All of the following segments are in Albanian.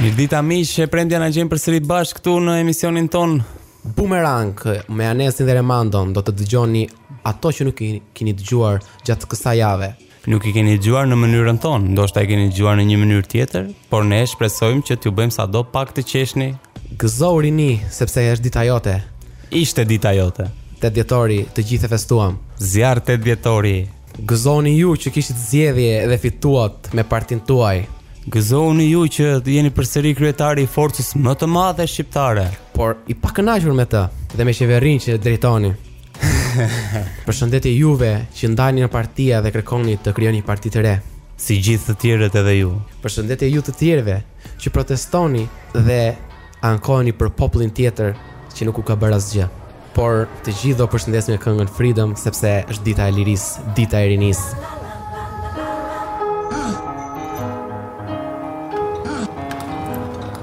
Mirdita miq, e premtja na gjen përsëri bashkë këtu në emisionin tonë Boomerang me Anesin dhe Remandon. Do të dëgjoni ato që nuk i keni dëgjuar gjatë kësaj jave. Nuk i keni dëgjuar në mënyrën tonë, ndoshta i keni dëgjuar në një mënyrë tjetër, por ne shpresojmë që t'ju bëjmë sado pak të qeshni. Gëzohu rini, sepse është dita jote. Ishte dita jote. Tetë dhjetori, të gjithë e festuam. Zjarr tetë dhjetori. Gëzohuni ju që kishit zgjedhje dhe fituat me partinë tuaj. Gëzohuni ju që jeni përsëri kryetari i forcës më të madhe shqiptare. Por i pakënaqur me të dhe me qeverinë që drejtoni. Përshëndetje juve që ndaheni nga partia dhe kërkoni të krijoni një parti të re. Si gjithë të tjerët edhe ju. Përshëndetje ju të tjerëve që protestoni dhe ankoheni për popullin tjetër që nuk u ka bërë asgjë. Por të gjithë do përshëndesim me këngën Freedom sepse është dita e lirisë, dita e rinisë.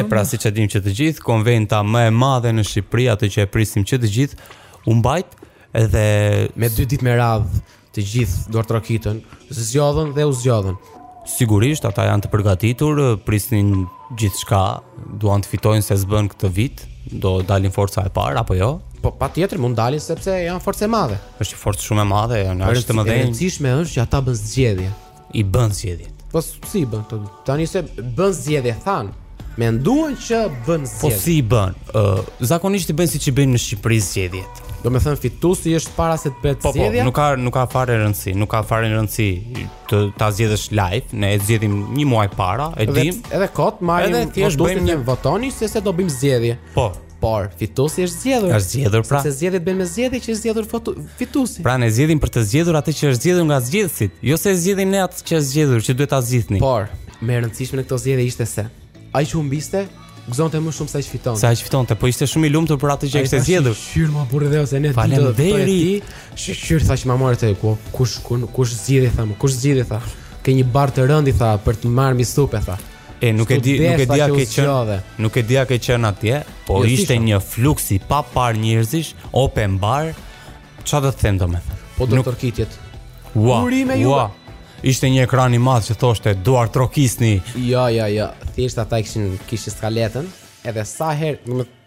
E pra siç e dimë që të gjithë, konventa më e madhe në Shqipëri, atë që e prisim që të gjithë, u mbajt edhe... Me dy ditë me radhë, Të gjithë duartrokitën, zgjodhën dhe u zgjodhën. Sigurisht, ata janë të përgatitur, prisnin gjithçka, duan të fitojnë se s'bën këtë vit, do dalin forca e parë apo jo? Po patjetër mund dalin sepse janë forcë e madhe. Është një forcë shumë e madhe, janë aq të mëdhenj. E rëndësishme është që ata bënë zgjedhje. i bënë zgjedhjet. Po si i bënë këto? Tani se bënë zgjedhje thanë. Menduan që bënë po zgjedhje. Po si bën? Ë uh, zakonisht i bën siç i bëjnë në Shqipëri zgjedhjet. Domethënë fituesi është para se të bëhet po, po zgjedhja? Po, nuk ka nuk ka fare rëndësi, nuk ka fare rëndësi të ta zgjedhësh live, ne e zgjedhim një muaj para, e dimë. Edhe kot marrim edhe thjesht bëjmë një votoni se se do bëjmë zgjedhje. Po. Por fituesi është zgjedhur. Është zgjedhur pra. Sepse zgjedhjet bëhen me zgjedhje që është zgjedhur fituesi. Pra ne zgjedhim për të zgjedhur atë që është zgjedhur nga zgjedhësit, jo se zgjedhim ne atë që është zgjedhur, që duhet ta zgjidhni. Por, më e rëndësishme në këto zgjedhje ishte se ai që humbiste gëzonte më shumë se ai që fitonte. Se ai që fitonte, po ishte shumë i lumtur për atë që ishte zgjedhur. Shqyr më burrë dhe ose ne të do të Shyqyr tha që ma more të ku kush kush zgjidhi tha, kush zgjidhi tha. Ke një barrë të rëndë i tha për të marrë mbi supe tha. E nuk e di, nuk e di a ke qenë. Nuk e di a ke qenë atje, po jo, ishte një fluks i paparë njerëzish, open bar. Çfarë do të them domethënë? Po do të rkitjet. Ua, ua. Ishte një ekran i madh që thoshte duartrokisni. Jo, jo, jo. Thjesht ata kishin kishin skaletën, edhe sa herë,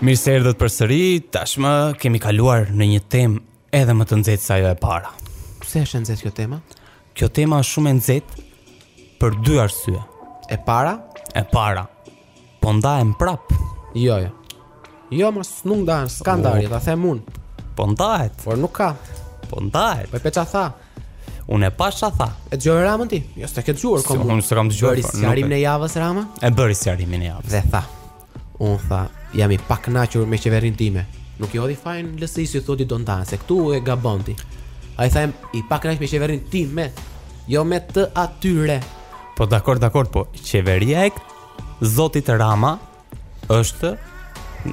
Mirë se erdhët përsëri, tashmë kemi kaluar në një temë edhe më të nxehtë se ajo e para Pse është e nxehtë kjo tema? Kjo tema është shumë e nxehtë për dy arsye E para? E para Po ndahen prap. Jo, jo. Jo, mos nuk ndahen, s'ka po. ndarje, ta them unë. Po ndahet. Por nuk ka. Po ndahet. Po pe ça tha. Unë e pashë ça tha. E dëgjove Ramën ti? Jo, s'e ke dëgjuar kom. Unë s'e kam dëgjuar. Bëri sqarimin e javës Rama? E bëri sqarimin e javës. Dhe tha. Unë tha, jam i pakënaqur me qeverinë time. Nuk i hodhi fajin LSI-së, thotë do ndahen, se këtu e gabon ti. Ai tha, i pakënaqur me qeverinë time, jo me të atyre. Po dakor, dakor, po qeveria e zotit Rama është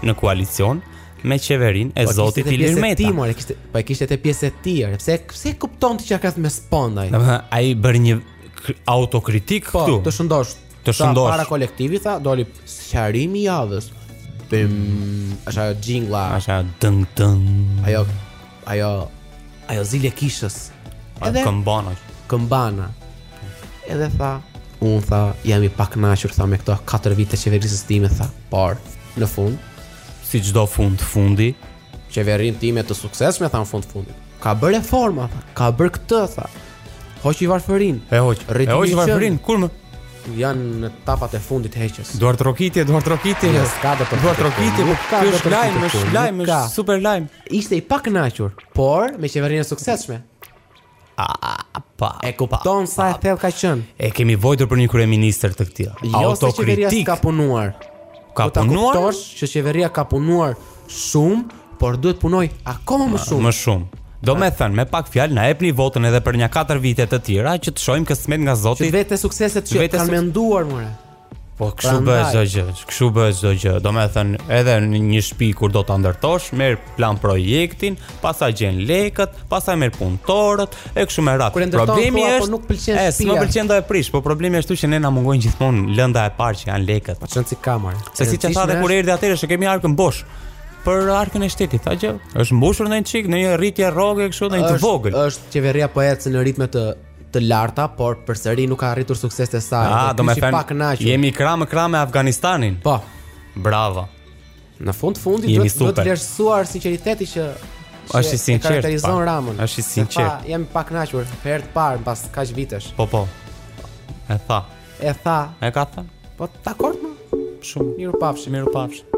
në koalicion me qeverinë e po, zotit Ilir Meta. Ti more kishte, po e kishte te pjesa e tij, pse s'e kupton ti ça ka mes, prandaj? Domethënë ai bën një autokritikë po, këtu. Po, të shëndoshë. Të shëndoshë. Para kolektivit tha, doli sqarimi i javës. Bim, asha jingla, asha dëng dëng. Ajo ajo ajo zilja e kishës. Edhe këmbana. Këmbana. Edhe tha, unë tha, jam i pakënaqur tha me këto 4 vite qeverisje time tha, por në fund, si çdo fund fundi, qeverinë time të suksesshme tha në fund fundi. Ka bërë reforma, tha, ka bërë këtë tha. Hoqi varfërinë. E hoqi. E hoqi varfërinë, kur më Janë në etapat e fundit të heqjes. Duartrokitje, duartrokitje. Ja, ka do të duartrokitje, nuk ka do të lajm, është lajm, është super lajm. Ishte i pakënaqur, por me qeverinë e suksesshme. E kupton sa e thellë ka qenë? E kemi vojtur për një kryeministër të këtillë. Jo se qeveria s'ka punuar. Ka punuar? Do ta kuptosh që qeveria ka punuar shumë, por duhet të punojë akoma më shumë. Më shumë. Domethënë, me pak fjalë, na epni votën edhe për nja 4 vite të tjera, që të shohim kësmet nga zoti. Që vetë sukseset që kanë menduar, mure. Po kështu bëhet çdo gjë, kështu bëhet çdo gjë. Domethënë, edhe në një shtëpi kur do ta ndërtosh, merr plan projektin, pastaj gjen lekët, pastaj merr punëtorët, e kështu me radhë. Problemi është, nuk pëlqen shtëpia. E, s'më pëlqen do e prish, po problemi është që ne na mungojnë gjithmonë lënda e parë që janë lekët. Po çon si kamar. Se siç e tha edhe kur erdhi atëherë, se kemi arkën bosh për arkën e shtetit, tha gjë. Është mbushur ndonjë çik, ndonjë rritje rroge kështu, ndonjë të vogël. Është qeveria po ecën në ritme të të larta, por përsëri nuk ka arritur sukses të saj. Ah, do më thënë, jemi krah më krah me Afganistanin. Po. Bravo. Në fund fundit do vlerësuar sinqeriteti që është i sinqert. Karakterizon Ramën. Është i sinqert. Po, jam pak kënaqur për herë të parë pas kaq vitesh. Po po. E tha. E tha. E ka thënë. Po dakord mo. Shumë mirupafshim, mirupafshim.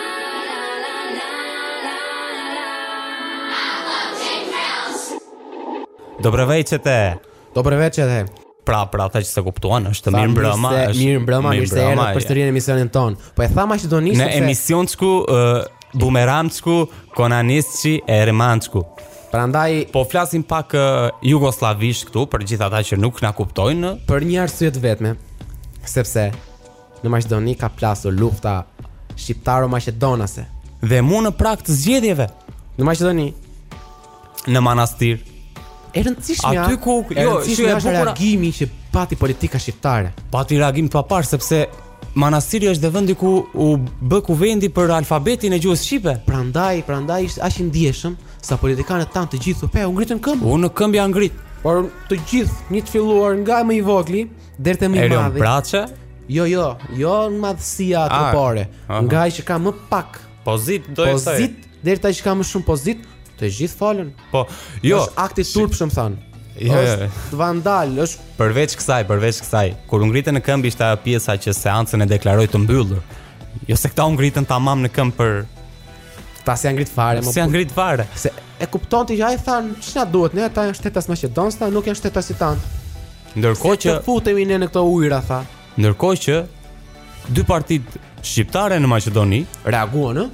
Dobro veče. Dobro veče. Pra, pra, ata që s'e kuptuan, është mirëmbrëma, është mirëmbrëma, mirë se erdhët përsëri në emisionin tonë. Po e tha maqedonisht se... Në emisionçku, bumeramçku, konanisçi e remançku. Prandaj po flasim pak uh, jugosllavisht këtu për gjithë ata që nuk na kuptojnë për një arsye të vetme, sepse Në Maqedoni ka plasur lufta shqiptaro-maqedonase. Dhe mu në prag të zgjedhjeve. Në Maqedoni. Në Manastir. E rëndësishmja. Aty ku e jo, rëndësishmja jo, është e bukura... reagimi që pati politika shqiptare. Pati reagim të paparë sepse Manastiri është dhe vendi ku u bë kuvendi për alfabetin e gjuhës shqipe. Prandaj, prandaj ishte aq i ndjeshëm sa politikanët tanë të gjithë u pe, u ngritën në këmbë. Unë në këmbë jam ngrit. Por të gjithë duke filluar nga më i vogli, Deri te më i madhi. Erion Braçe? Jo, jo, jo në madhësi ah, trupore. Nga ai që ka më pak pozitë, do të thotë. Pozitë, deri te ai që ka më shumë pozitë, të gjithë folën. Po, jo. Është akt i... turpshëm thanë. Jo, jo, jo. është vandal, është përveç kësaj, përveç kësaj. Kur u ngritën në këmbë ishte ajo pjesa që seancën e deklaroi të mbyllur. Jo se këta u ngritën tamam në këmbë për ta, s'janë ngrit fare, mo. S'janë ngrit fare. Se e kupton ti që ata thanë, ç'na duhet, ne ata janë shtetas maqedonas, nuk janë shtetas tanë. Pse të futemi ne në këto ujëra tha. Ndërkohë që dy partitë shqiptare në Maqedoni reaguan, ë?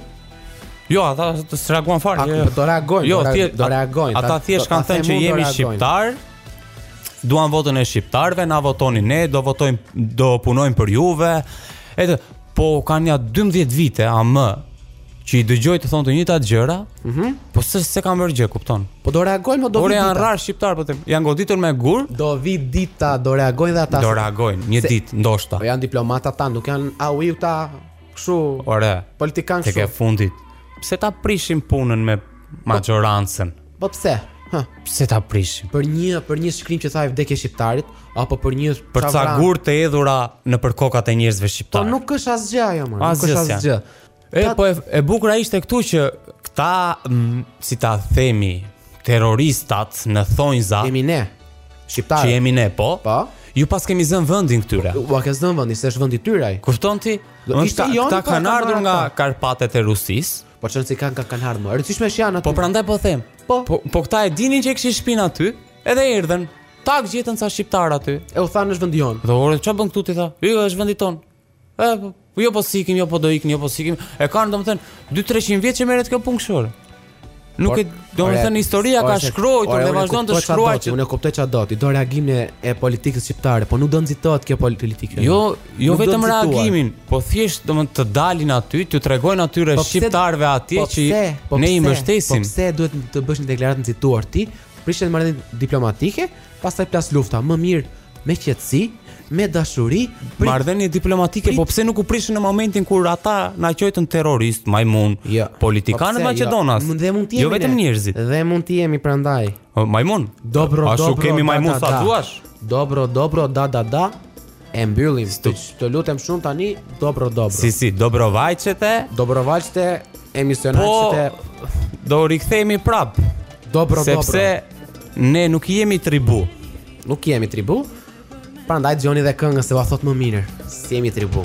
Jo, ata s'reaguan fare. Ata jo. do reagojnë, jo, do, do reagojnë. Ata thjesht kanë thënë që jemi shqiptarë. Duan votën e shqiptarëve, na votoni ne, do votojmë, do punojmë për juve. Edhe po kanë ja 12 vite amá që i dëgjoj të thonë të njëjtat gjëra, mm -hmm. po se s'kanë bërë gjë, kupton? Po do reagojnë, po do vijë dita. Por janë rrahur shqiptarë, pra janë goditur me gurë. Do vijë dita, do reagojnë dhe ata. Do reagojnë një se, ditë ndoshta. Po janë diplomatë ata, nuk janë au iu ta kështu. Ore, politikanë kështu. Tek e fundit. Pse ta prishim punën me majorancën? Po, po pse? Hë, pse ta prishim? Për një për një shkrim që thotë vdekje shqiptarit apo për një për ca gurë të hedhura nëpër kokat e njerëzve shqiptarë. Po nuk është asgjë ajo, mo. Nuk është asgjë. E po e, e bukura ishte këtu që këta m, si ta themi terroristat në thonjza Jemi ne. Shqiptarë. që jemi ne po. Po. Ju paskemi zënë vendin këtyre. Ua ka zënë vendi, se është vendi tyre. Kupton ti? Do Më ishte këta, jonë, këta po, kanë ka ardhur marrë nga ata. Karpatet e Rusisë. Po çon si kanë kanë kanë ardhur. E rëndësishme është janë aty. Po prandaj po them. Po. po, po këta e dinin që kishin shpinë aty, edhe erdhën. Tak gjetën ca shqiptar aty. E u thanë është vendi jonë. Dhe ore, çfarë bën këtu ti tha? Ju është vendi ton. E, po po jo po s'ikim, jo po do ikni, jo po s'ikim. E kanë domethënë 2-300 vjet që merret kjo punë kështu. Nuk e domethënë historia ka shkruar dhe vazhdon të shkruaj që unë e kuptoj çfarë do ti do reagimin e, e politikës shqiptare, po nuk do nxitohet kjo politikë. Jo, jo vetëm reagimin, po thjesht domethënë të dalin aty, t'u tregojnë atyre po shqiptarëve atje po që po ne i mbështesim. Po pse duhet të bësh një deklaratë nxituar ti, Prishen marrëdhëniet diplomatike, pastaj plas lufta më mirë me qetësi, me dashuri, prit... marrëdhënie diplomatike, prit... po pse nuk u prishën në momentin kur ata na qojtën terrorist, majmun, jo, politikanët po jo. maqedonas. Jo, dhe mund të jemi. Jo vetëm njerëzit. Dhe mund të jemi prandaj. Majmun. Dobro, dobro. Ashtu kemi majmun sa duash. Dobro, dobro, da da da. E mbyllim. Të, të lutem shumë tani, dobro dobro. Si si, dobro vajçete? Dobro vajçete, emisionaqete. Po, do u rikthehemi prap. Dobro sepse dobro. Sepse ne nuk jemi tribu. Nuk jemi tribu. Pra dëgjoni dhe këngën se ua thot më mirë. S'jemi tribu.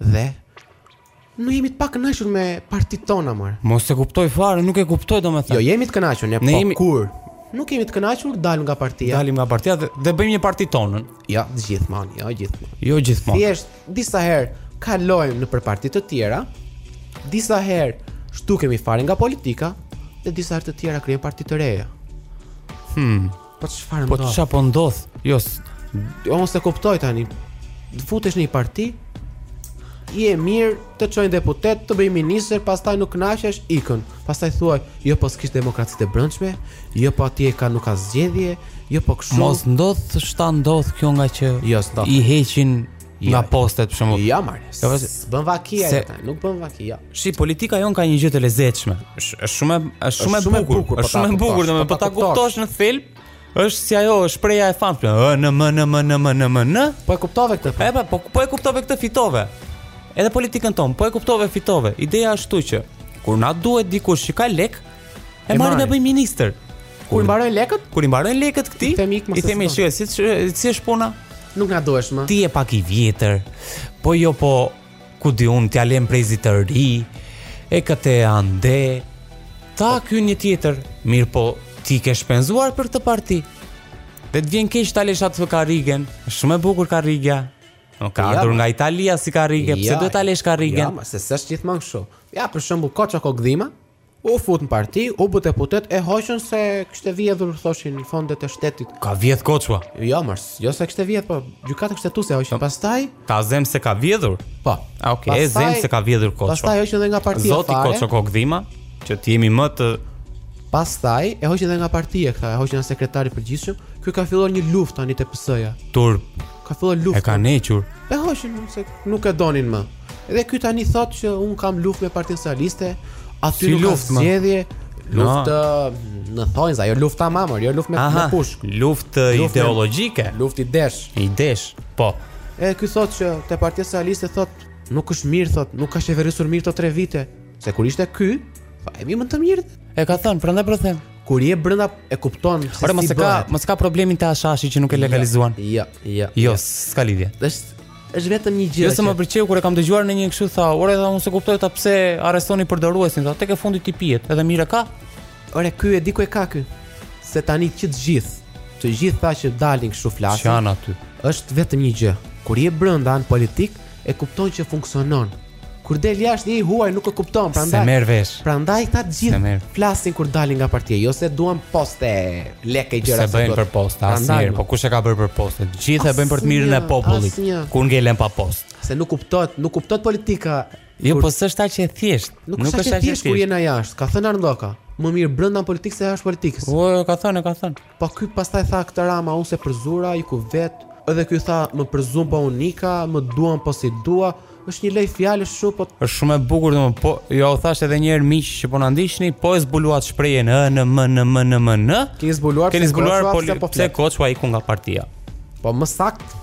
Dhe ne jemi të pakënaqur me partit tona more Unë s'të kuptoj fare, nuk e kuptoj domethënë Jo jemi të kënaqur, ne, ne po jemi... kur Nuk jemi të kënaqur, dalim nga partia Dalim nga partia dhe, dhe bëjmë një parti tonën Ja, jo, gjithmon, jo gjithmon Jo gjithmon Thjesht, disa herë kalojmë nëpër parti të tjera Disa herë zhdukemi fare nga politika Dhe disa herë të tjera krijojmë parti të reja Hmm Po çfarë po ndodh? Po çfarë po ndodh? Jo, unë s'e kuptoj tani. Të futesh në një parti, je mirë të çojnë deputet, të bëj ministër, pastaj nuk kënaqesh ikën. Pastaj thuaj, jo po s'kishte demokraci të brendshme, jo po atje ka nuk ka zgjedhje, jo po kështu. Mos ndodh, s'të ndodh kjo ngaqë jo, i heqin Nga ja, postet për shembull. Ja, mar. Ja, pas... Bën vaki ai, nuk bën vaki, ja. Shi politika jonë ka një gjë të lezetshme. Është shumë është shumë e bukur, po është shumë e bukur, domethënë po ta po kuptosh në thelb, është si ajo shprehja e famshme, ë në më në më në më në më në. Po e kuptove këtë? Po, po, po, po e kuptove këtë fitove. Edhe politikën tonë, po e kuptove fitove. Ideja është kështu që kur na duhet dikush që ka lek, E marrin dhe bëjnë ministër. Kur i mbarojnë lekët? Kur i mbarojnë lekët këtij? I themi si si është puna? Nuk na duhesh më. Ti je pak i vjetër. Po jo po ku di un t'ia lëm brezit të ri. E këtë andej. Ta po. ky një tjetër. Mirëpo ti ke shpenzuar për këtë parti. Dhe të vjen keq ta lësh atë karrigen. Shumë e bukur karriga. O ka ardhur nga Italia si karrige, ja, pse duhet ta lësh karrigen? Ja, se s'është gjithmonë kështu. Ja, për shembull, Koço Kokëdhima, U fut në parti, u bë deputet, e hoqën se kishte vjedhur, thoshin, fondet e shtetit. Ka vjedh Koçua? Jo, mor, jo se kishte vjedh, po gjykata kushtetuese e hoqi. Po, pastaj Ka zem se ka vjedhur? Po. A okay, pastaj, zem se ka vjedhur Koçua. Pastaj e hoqën edhe nga partia Zoti fare. Zoti Koço Kokëdhima, që të jemi më të Pastaj e hoqën edhe nga partia këta, e hoqën nga sekretar i përgjithshëm. Ky ka filluar një luftë tani te PS-ja. Turp. Ka filluar luftë. E kanë hequr. E hoqën se nuk e donin më. Edhe ky tani thotë që un kam luftë me Partinë Socialiste, aty se nuk ka zgjedhje. Luftë no. në thonjëza, ajo lufta more, jo luftë me, me pushkë. Luftë luftë ideologjike, luftë idesh. Idesh, po. Edhe ky thotë që te Partia Socialiste thotë nuk është mirë thotë, nuk ka qeverisur mirë këto 3 vite. Se kur ishte ky, po e më të mirë. E ka thënë, prandaj po them. Kur je brenda e kupton se ore, si bëhet. Ore, mos ka, mos ka problemin te hashashi që nuk e jo, legalizuan. Jo, jo. Jo, jo. s'ka lidhje. Është Është vetëm një gjë. Jo se më pëlqeu kur e kam dëgjuar në një kështu tha, ore tha unë s'e kuptoj tha pse arrestoni përdoruesin, tha tek e fundit t'i pihet, edhe mirë e ka. Ore ky e di ku e ka ky. Se tani që të gjithë, të gjithë tha që dalin kështu flasin. Ça aty. Është vetëm një gjë. Kur je brenda në politikë e kupton që funksionon. Kur del jashtë një i huaj nuk e kupton, prandaj. S'e merr vesh. Prandaj të gjithë flasin kur dalin nga partia, jo se duan poste, lekë gjëra. S'e bëjnë për poste, asnjëherë, po kush e ka bërë për poste? Të gjithë e bëjnë për të mirën e popullit. Kur ngelen pa post. Se nuk kuptohet, nuk kuptohet politika. Jo, po s'është aq e thjeshtë. Nuk është aq e thjeshtë kur je nga jashtë. Ka thënë Mark Ndoka, më mirë brenda politikës se jashtë politikës. Po, ka thënë, ka thënë. Po ky pastaj tha këtë Rama unë s'e përzura iku vetë edhe ky tha më përzunë po unë ika më duan po s'i dua është një lojë fjalësh kështu po Është shumë e bukur domethënë po jua thashë edhe një herë miq që po na ndiqni po e zbuluat shprehjen ë në më në më në më në keni zbuluar pse Koçua iku nga partia po më saktë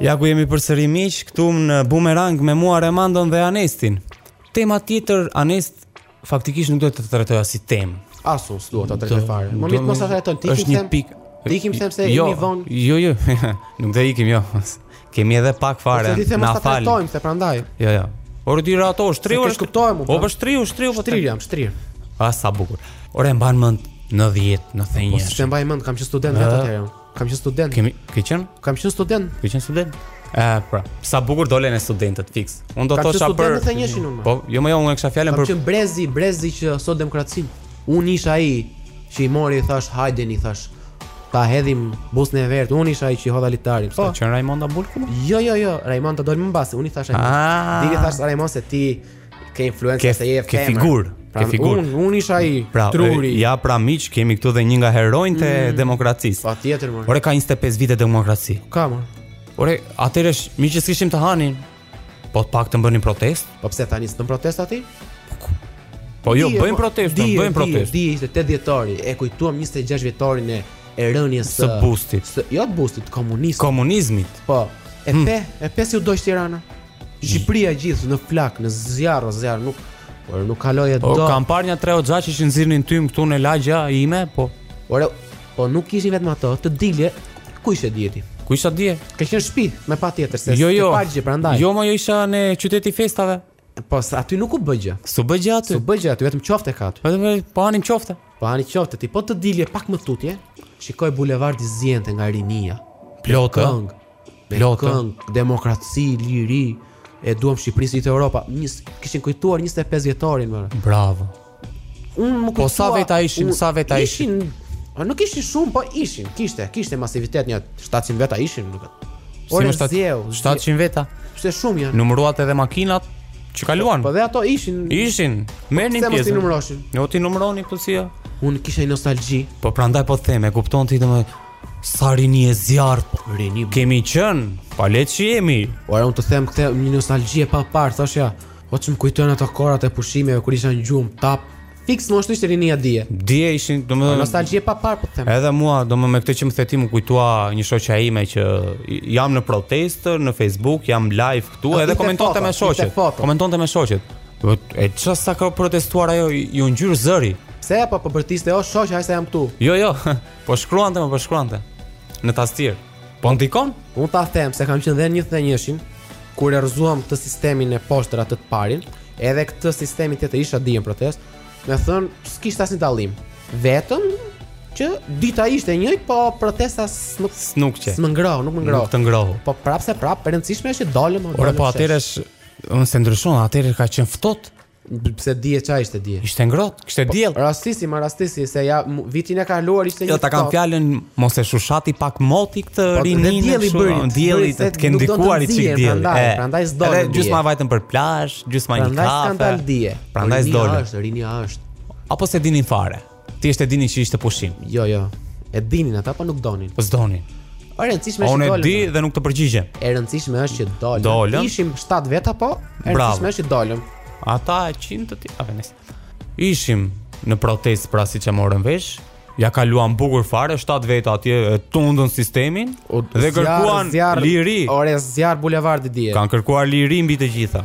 Ja ku jemi përsëri miq, këtu në Bumerang me mua Ermandon dhe Anestin. Tema tjetër Anest faktikisht nuk do ta trajtoja si temë. Ashtu, s'do ta trajtojmë fare. Më mirë mos ta trajtojmë ti. Është një pikë. Ikim sepse jo, jemi vonë. Jo, jo. nuk do ikim jo. Kemi edhe pak fare. Po ti them ta trajtojmë se prandaj. Jo, jo. Ore ti ra ato, shtriu. Të kuptohemi. Po po shtriu, shtriu po. Shtriu jam, shtriu. Ah, sa bukur. Ore e mban mend në dhjetor, nëntëdhjetë e një. Po s'e mbaj mend, kam qenë student vetë atëherë. Kam qenë student. Kemi, ke qenë? Kam qenë student. Ke qenë student? Eh, pra, sa bukur dolën e studentët fix. Unë do të thosha për Kam qenë student nëntëdhjetenjëshin unë. Po, jo më jo, unë kisha fjalën për Kam qenë brezi, brezi që solli demokracinë. Unë isha ai që i mora i thashë hajdeni thashë ta hedhim bustin e Enverit. Unë isha ai që i hodha litarin. Po. Po Raimonda Bulku? Jo, jo, jo, Raimonda doli më mbas, unë i thashë asaj. Ah. Dil i thashë Raimonda se ti ke influencë se je femër. Ke figurë. Pra, figurë. Unë unë isha ai pra, truri. Ja pra miq, kemi këtu dhe një nga heronjtë të mm, demokracisë. Patjetër më. Ore ka 25 vite demokraci. Ka më. Ore, atëherë miq s'kishin të hanin, Po të paktën bënin protestë? Po pse tani s'bën protesta ti? Po jo, bëjmë protestë, po, bëjmë protestë. Dje ishte 8 dhjetori, e kujtuam 26 vjetorin e e rënies së bustit. S', jo të bustit, komunizmit. Komunizmit. Po. E hmm. pe, e pe si u dogj Tirana. Shqipëria gjithë në flakë, në zjarr, zjarr nuk por nuk kaloi e po, do. Po kam parë nja tre oxhaqe që nxirrnin tym këtu ne lagjja ime, po. Ore, Po nuk ishin vetëm ato, të dilje, ku ishe dje ti? Ku isha dje? Ka qenë në shtëpi, më patjetër se jo, jo. S'ke parë gjë prandaj. Jo, më jo isha ne qyteti i festave. Po aty nuk u bë gjë. S'u bë gjë aty. S'u bë gjë aty, vetëm qofte ka aty. Vetëm po hanim qofte. Po hani qofte ti, po të dilje pak më tutje, shikoje bulevardi ziente nga rinia. Plot. Plot, demokraci, liri, e duam Shqipërinë si gjithë Europa. Njerëz, kishin kujtuar 25 vjetorin më. Bravo. U më kujtua. Po sa veta ishin, sa veta ishin. Po nuk ishin shumë, po ishin, kishte, kishte masivitet nja 700 veta ishin, nuk e. Ore si 700, 700 veta. Pse shumë janë? Numëruat edhe makinat që kaluan. Po, po dhe ato ishin. Ishin. Merrnin pjesë. Pse mos i numëronim? Jo t'i numëroni po si. Unë kisha një nostalgji. Po prandaj po them, e kupton ti domethënë Sa rini e zjarrtë. Rini. Kemi qenë, pa le që jemi. Ore unë të them këtë një nostalgji e paparë, thashë ja. Po ç'më kujton ato kohërat e pushimeve kur isha në gjumë, tapë. Fiks mos ishte rinia dje. Dje ishin, domethënë nostalgji e paparë po them. Edhe mua, domethënë me këtë që më the ti më kujtua një shoqja ime që jam në protestë në Facebook, jam live këtu edhe komentonte me shoqet. Komentonte me shoqet. Po e çfarë sa ka protestuar ajo, iu ngjir zëri. Pse apo po bërtiste ajo shoqja, ai sa jam këtu. Jo, jo. Po shkruante, mo po shkruante në tastierë. Po ndikon? Unë ta them se kam qenë dhe nëntëdhjetenjëshin kur e rrëzuam këtë sistemin e poshtër atë të parin, edhe këtë sistemin tjetër isha dje në protestë, domethënë, s'kishte asnjë dallim, vetëm që dita ishte e njëjtë, po protesta nuk nuk që. S'më ngrohu, nuk më ngrohu. Nuk të ngrohu. Po prapëseprapë, e rëndësishme është që dalëm. Ore po atëre është unë se ndryshon, atëre ka qenë ftohtë. Pse dje çaj ishte diell? Ishte ngrohtë, kishte po, diell. Rastisi, më rastisi se ja vitin e kaluar ishte jo, një. Jo, ta kam fjalën mos e shushati pak moti këtë po, rininë. Dielli bëri, dielli të ketë ndikuar një çik diell. Prandaj, prandaj s'do. Edhe gjysma vajtën për plazh, gjysma në kafe. Prandaj s'kanë dalë dje. Prandaj s'do. Rinia është, rinia është. Apo s'e dinin fare. Thjesht e dinin që ishte pushim. Jo, jo. E dinin ata, po nuk donin. Po s'donin. E rëndësishme është dolën. Unë e di dhe nuk të përgjigjem. E rëndësishme është që dolën. Dolën. Ishim 7 veta po. E rëndësishme është që dolën. Ata e qinë të ti, Anes. Ishim në protestë pra si s'e morën vesh, ia kaluan bukur fare, 7 veta atje e tundën sistemin, o, dhe zjarr, kërkuan zjarr, liri. Ore, zjarr bulevardi dje. Kanë kërkuar liri mbi të gjitha.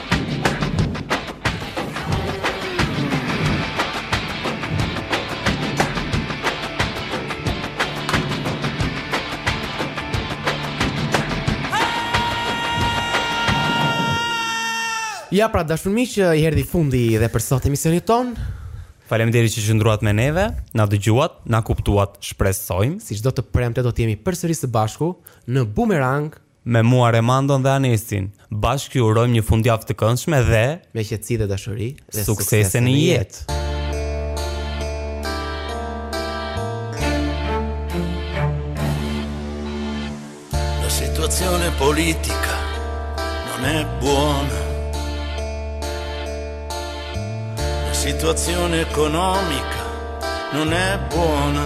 Ja pra të dashur miq, i erdhi fundi dhe për sot emisionit tonë. Faleminderit që qëndruat me neve, na dëgjuat, na kuptuat, shpresojmë. Si çdo të premte do të jemi përsëri së bashku në Boomerang Me mua Remandon dhe Anesin. Bashkë ju urojmë një fundjavë të këndshme dhe. Me qetësi dhe dashuri. Dhe suksese në jetë. La situazione politica non è buona. La situazione economica non è buona.